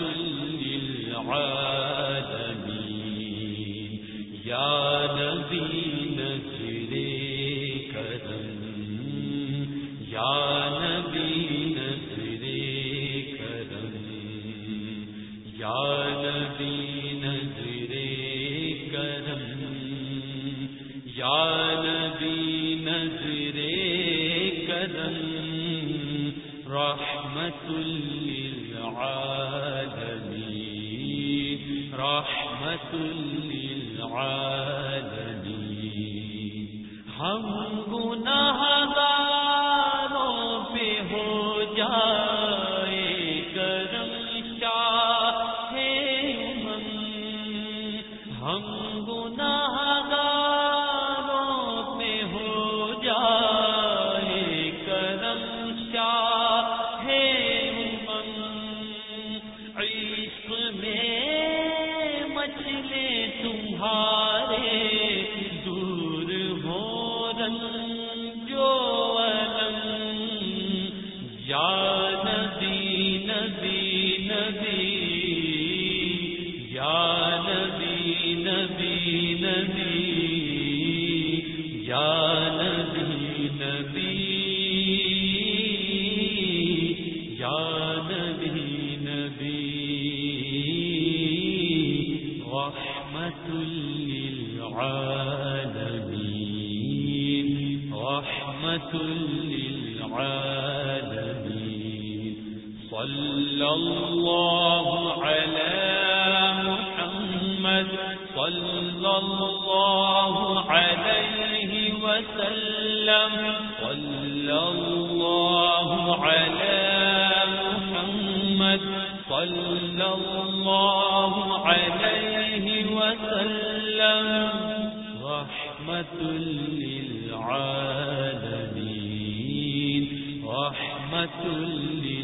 للعالمين. يا نبي نجري كرم. يا نبي نجري كرم. يا نبي نجري رحمت للعالمين رحمت للعالمين. ہم گناہ گاروں پہ ہو جائے صلى الله على محمد، صلى الله عليه وسلم، صلى الله على محمد، صلى الله عليه وسلم. رحمة للعالمين رحمة للعالمين.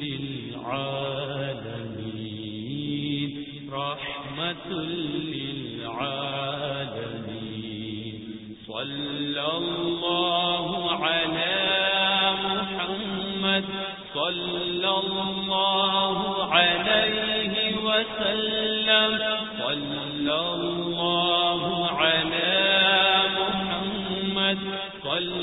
للعالمين رحمة للعالمين. صلى الله على محمد صلى الله عليه وسلم. صلى الله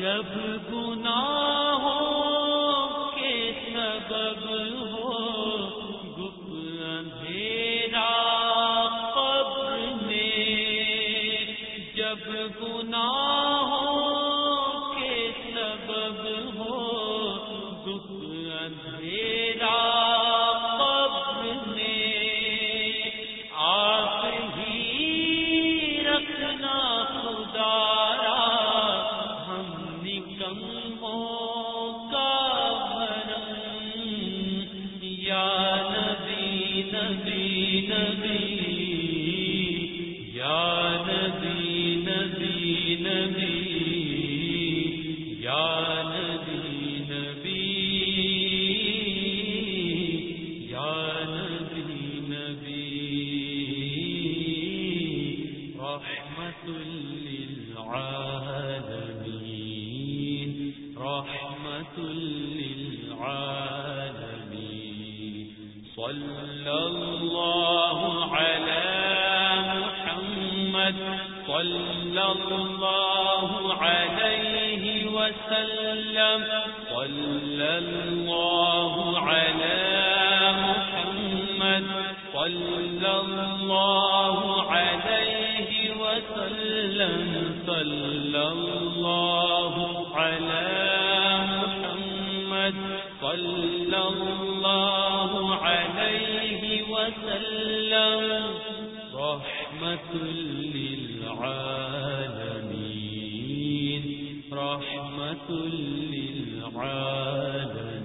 جب گناہ ہو الله عليه وسلم صلى الله على محمد صلى الله عليه وسلم صلى الله على صلى الله عليه وسلم. للعالمين. رحمة للعالمين.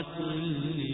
للعالمين